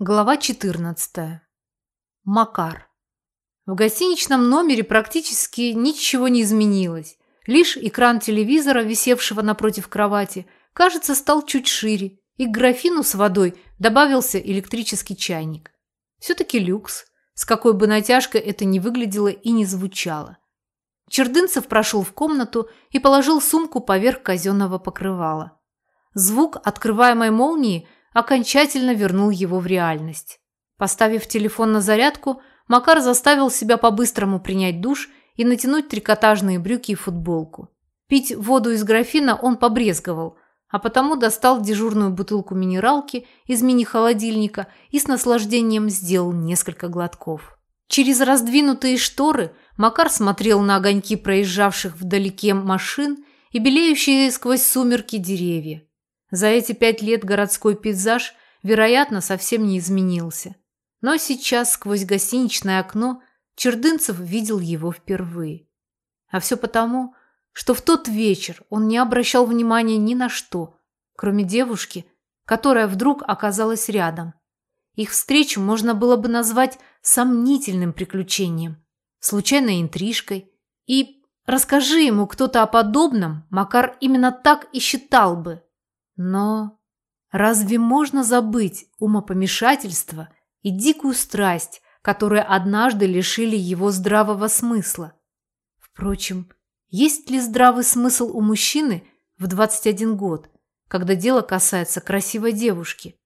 Глава 14. Макар. В гостиничном номере практически ничего не изменилось. Лишь экран телевизора, висевшего напротив кровати, кажется, стал чуть шире, и к графину с водой добавился электрический чайник. Все-таки люкс, с какой бы натяжкой это ни выглядело и не звучало. Чердынцев прошел в комнату и положил сумку поверх казенного покрывала. Звук открываемой молнии – окончательно вернул его в реальность. Поставив телефон на зарядку, Макар заставил себя по-быстрому принять душ и натянуть трикотажные брюки и футболку. Пить воду из графина он побрезговал, а потому достал дежурную бутылку минералки из мини-холодильника и с наслаждением сделал несколько глотков. Через раздвинутые шторы Макар смотрел на огоньки проезжавших вдалеке машин и белеющие сквозь сумерки деревья. За эти пять лет городской пейзаж, вероятно, совсем не изменился. Но сейчас сквозь гостиничное окно Чердынцев видел его впервые. А все потому, что в тот вечер он не обращал внимания ни на что, кроме девушки, которая вдруг оказалась рядом. Их встречу можно было бы назвать сомнительным приключением, случайной интрижкой. И расскажи ему кто-то о подобном, Макар именно так и считал бы – но разве можно забыть умопомешательство и дикую страсть, которые однажды лишили его здравого смысла? Впрочем, есть ли здравый смысл у мужчины в 21 год, когда дело касается красивой девушки?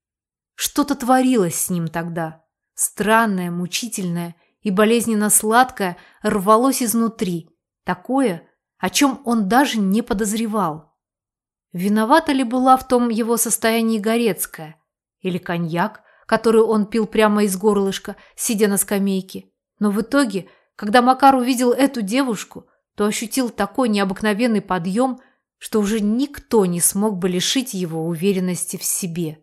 Что-то творилось с ним тогда. Странное, мучительное и болезненно сладкое рвалось изнутри. Такое, о чем он даже не подозревал. Виновата ли была в том его состоянии Горецкая? Или коньяк, который он пил прямо из горлышка, сидя на скамейке? Но в итоге, когда Макар увидел эту девушку, то ощутил такой необыкновенный подъем, что уже никто не смог бы лишить его уверенности в себе.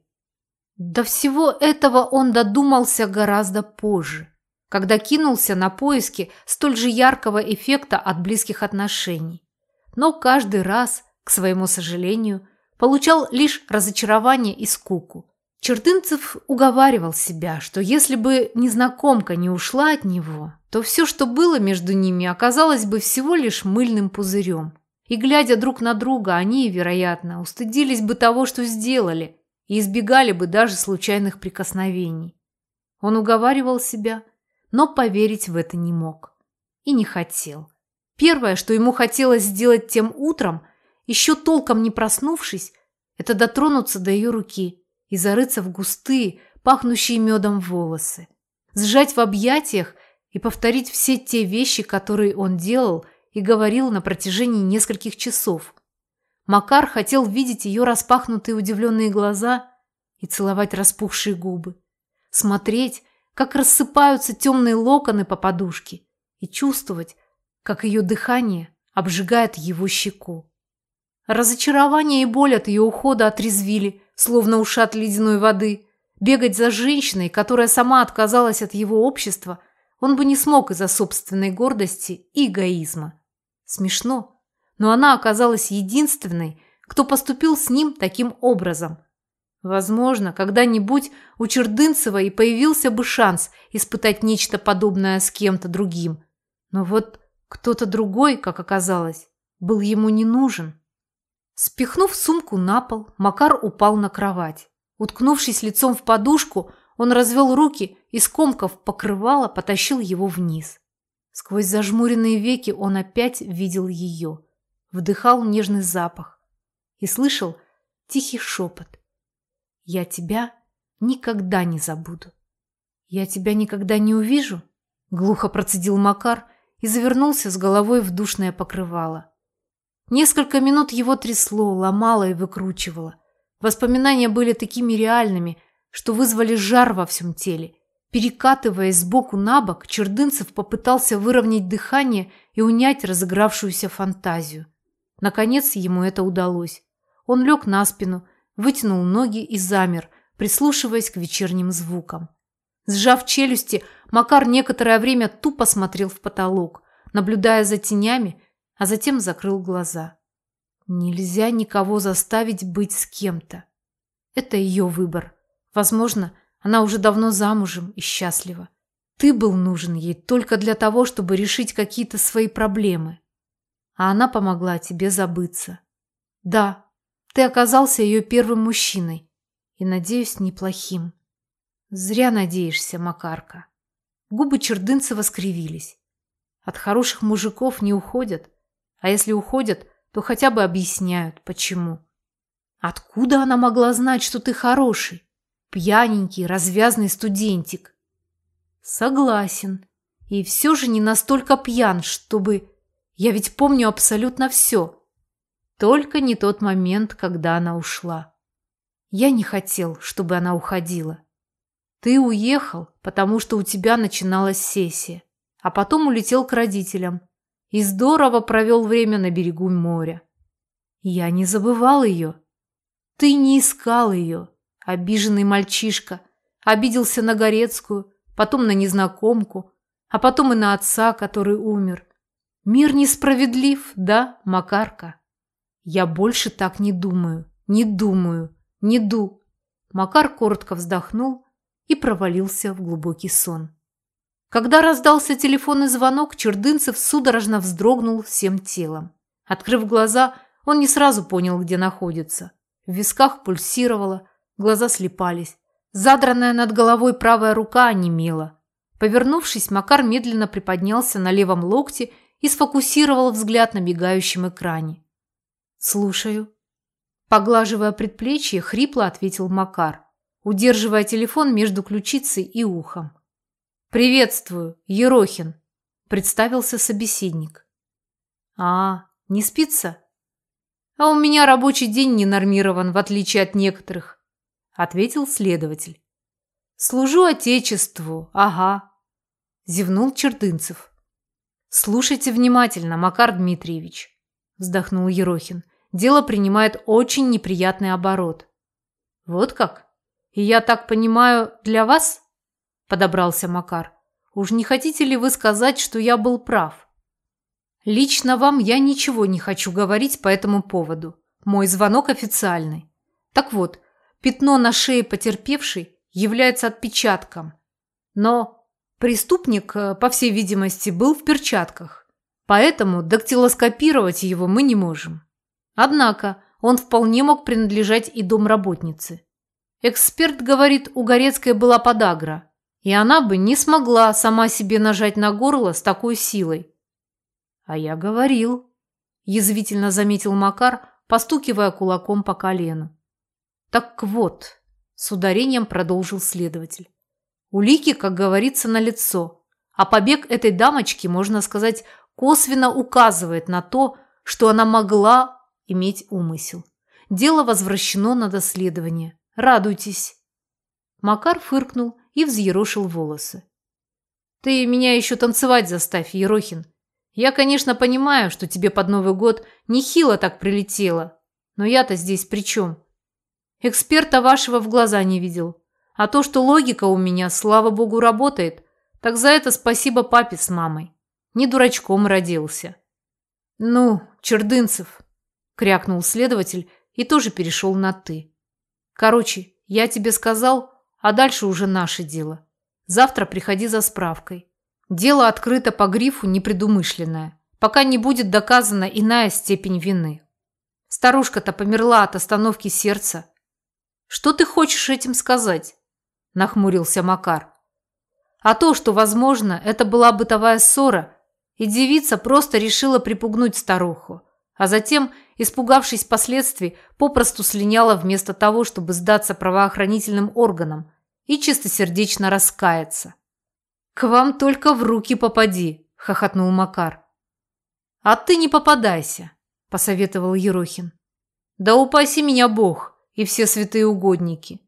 До всего этого он додумался гораздо позже, когда кинулся на поиски столь же яркого эффекта от близких отношений. Но каждый раз – к своему сожалению, получал лишь разочарование и скуку. Чертынцев уговаривал себя, что если бы незнакомка не ушла от него, то все, что было между ними, оказалось бы всего лишь мыльным пузырем. И, глядя друг на друга, они, вероятно, устыдились бы того, что сделали, и избегали бы даже случайных прикосновений. Он уговаривал себя, но поверить в это не мог. И не хотел. Первое, что ему хотелось сделать тем утром, еще толком не проснувшись, это дотронуться до ее руки и зарыться в густые, пахнущие медом волосы. Сжать в объятиях и повторить все те вещи, которые он делал и говорил на протяжении нескольких часов. Макар хотел видеть ее распахнутые удивленные глаза и целовать распухшие губы. Смотреть, как рассыпаются темные локоны по подушке и чувствовать, как ее дыхание обжигает его щеку. Разочарование и боль от ее ухода отрезвили, словно ушат ледяной воды. Бегать за женщиной, которая сама отказалась от его общества, он бы не смог из-за собственной гордости и эгоизма. Смешно, но она оказалась единственной, кто поступил с ним таким образом. Возможно, когда-нибудь у Чердынцева и появился бы шанс испытать нечто подобное с кем-то другим. Но вот кто-то другой, как оказалось, был ему не нужен. Спихнув сумку на пол, Макар упал на кровать. Уткнувшись лицом в подушку, он развел руки и, скомкав покрывало, потащил его вниз. Сквозь зажмуренные веки он опять видел ее, вдыхал нежный запах и слышал тихий шепот. «Я тебя никогда не забуду. Я тебя никогда не увижу», — глухо процедил Макар и завернулся с головой в душное покрывало. Несколько минут его трясло, ломало и выкручивало. Воспоминания были такими реальными, что вызвали жар во всем теле. Перекатываясь сбоку на бок, Чердынцев попытался выровнять дыхание и унять разыгравшуюся фантазию. Наконец ему это удалось. Он лег на спину, вытянул ноги и замер, прислушиваясь к вечерним звукам. Сжав челюсти, Макар некоторое время тупо смотрел в потолок, наблюдая за тенями, а затем закрыл глаза. Нельзя никого заставить быть с кем-то. Это ее выбор. Возможно, Она уже давно замужем и счастлива. Ты был нужен ей только для того, чтобы решить какие-то свои проблемы. А она помогла тебе забыться. Да, ты оказался ее первым мужчиной. И, надеюсь, неплохим. Зря надеешься, Макарка. Губы Чердынцева скривились. От хороших мужиков не уходят. А если уходят, то хотя бы объясняют, почему. Откуда она могла знать, что ты хороший? Пьяненький, развязный студентик. Согласен. И все же не настолько пьян, чтобы... Я ведь помню абсолютно все. Только не тот момент, когда она ушла. Я не хотел, чтобы она уходила. Ты уехал, потому что у тебя начиналась сессия, а потом улетел к родителям и здорово провел время на берегу моря. Я не забывал ее. Ты не искал ее, обиженный мальчишка, обиделся на Горецкую, потом на незнакомку, а потом и на отца, который умер. Мир несправедлив, да, Макарка? Я больше так не думаю, не думаю, не ду. Макар коротко вздохнул и провалился в глубокий сон. Когда раздался телефонный звонок, Чердынцев судорожно вздрогнул всем телом. Открыв глаза, он не сразу понял, где находится. В висках пульсировало, глаза слепались. Задранная над головой правая рука онемела. Повернувшись, Макар медленно приподнялся на левом локте и сфокусировал взгляд на мигающем экране. «Слушаю». Поглаживая предплечье, хрипло ответил Макар, удерживая телефон между ключицей и ухом. «Приветствую, Ерохин», – представился собеседник. «А, не спится?» «А у меня рабочий день не нормирован, в отличие от некоторых», – ответил следователь. «Служу Отечеству, ага», – зевнул Чердынцев. «Слушайте внимательно, Макар Дмитриевич», – вздохнул Ерохин. «Дело принимает очень неприятный оборот». «Вот как? И я так понимаю, для вас?» Подобрался Макар. Уж не хотите ли вы сказать, что я был прав? Лично вам я ничего не хочу говорить по этому поводу. Мой звонок официальный. Так вот, пятно на шее потерпевшей является отпечатком. Но преступник, э, по всей видимости, был в перчатках. Поэтому дактилоскопировать его мы не можем. Однако он вполне мог принадлежать и домработнице. Эксперт говорит, у Горецкой была подагра – и она бы не смогла сама себе нажать на горло с такой силой. А я говорил, язвительно заметил Макар, постукивая кулаком по колену. Так вот, с ударением продолжил следователь. Улики, как говорится, на лицо, а побег этой дамочки, можно сказать, косвенно указывает на то, что она могла иметь умысел. Дело возвращено на доследование. Радуйтесь. Макар фыркнул и взъерошил волосы. «Ты меня еще танцевать заставь, Ерохин. Я, конечно, понимаю, что тебе под Новый год нехило так прилетело, но я-то здесь при чем? Эксперта вашего в глаза не видел. А то, что логика у меня, слава богу, работает, так за это спасибо папе с мамой. Не дурачком родился». «Ну, Чердынцев», – крякнул следователь и тоже перешел на «ты». «Короче, я тебе сказал, а дальше уже наше дело. Завтра приходи за справкой. Дело открыто по грифу непредумышленное, пока не будет доказана иная степень вины. Старушка-то померла от остановки сердца. Что ты хочешь этим сказать? Нахмурился Макар. А то, что, возможно, это была бытовая ссора, и девица просто решила припугнуть старуху, а затем испугавшись последствий, попросту слиняла вместо того, чтобы сдаться правоохранительным органам и чистосердечно раскаяться. «К вам только в руки попади», – хохотнул Макар. «А ты не попадайся», – посоветовал Ерохин. «Да упаси меня Бог и все святые угодники.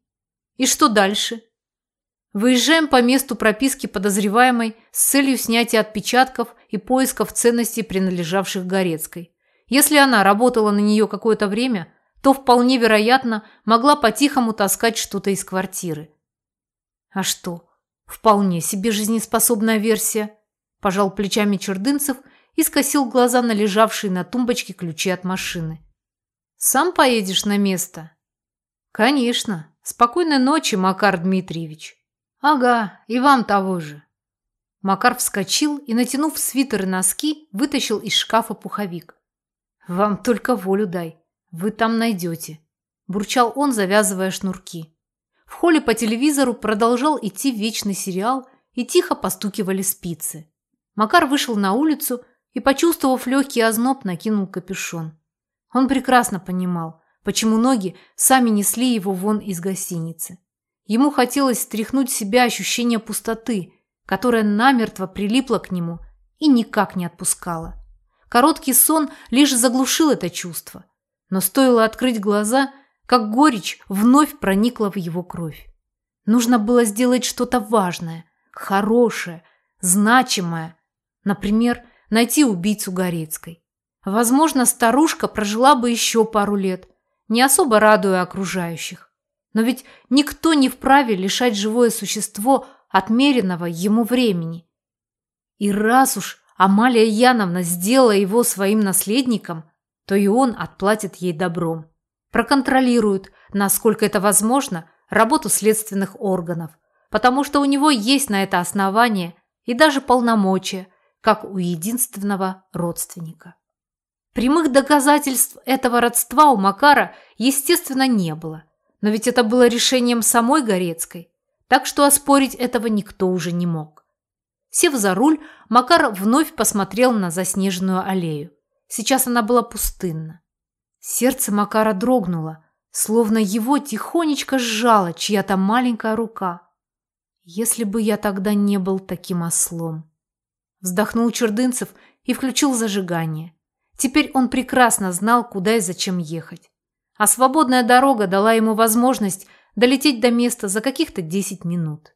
И что дальше?» Выезжаем по месту прописки подозреваемой с целью снятия отпечатков и поисков ценностей, принадлежавших Горецкой. Если она работала на нее какое-то время, то вполне вероятно могла по-тихому таскать что-то из квартиры. А что? Вполне себе жизнеспособная версия. Пожал плечами Чердынцев и скосил глаза на лежавшие на тумбочке ключи от машины. Сам поедешь на место? Конечно. Спокойной ночи, Макар Дмитриевич. Ага, и вам того же. Макар вскочил и, натянув свитер и носки, вытащил из шкафа пуховик. Вам только волю дай. Вы там найдете. Бурчал он, завязывая шнурки. В холле по телевизору продолжал идти вечный сериал и тихо постукивали спицы. Макар вышел на улицу и, почувствовав легкий озноб, накинул капюшон. Он прекрасно понимал, почему ноги сами несли его вон из гостиницы. Ему хотелось стряхнуть себя ощущение пустоты, которое намертво прилипло к нему и никак не отпускало. Короткий сон лишь заглушил это чувство, но стоило открыть глаза, как горечь вновь проникла в его кровь. Нужно было сделать что-то важное, хорошее, значимое, например, найти убийцу Горецкой. Возможно, старушка прожила бы еще пару лет, не особо радуя окружающих. Но ведь никто не вправе лишать живое существо отмеренного ему времени. И раз уж Амалия Яновна сделала его своим наследником, то и он отплатит ей добром. Проконтролирует, насколько это возможно, работу следственных органов, потому что у него есть на это основание и даже полномочия, как у единственного родственника. Прямых доказательств этого родства у Макара, естественно, не было. Но ведь это было решением самой Горецкой, так что оспорить этого никто уже не мог. Сев за руль, Макар вновь посмотрел на заснеженную аллею. Сейчас она была пустынна. Сердце Макара дрогнуло, словно его тихонечко сжала чья-то маленькая рука. Если бы я тогда не был таким ослом. Вздохнул Чердынцев и включил зажигание. Теперь он прекрасно знал, куда и зачем ехать. А свободная дорога дала ему возможность долететь до места за каких-то 10 минут.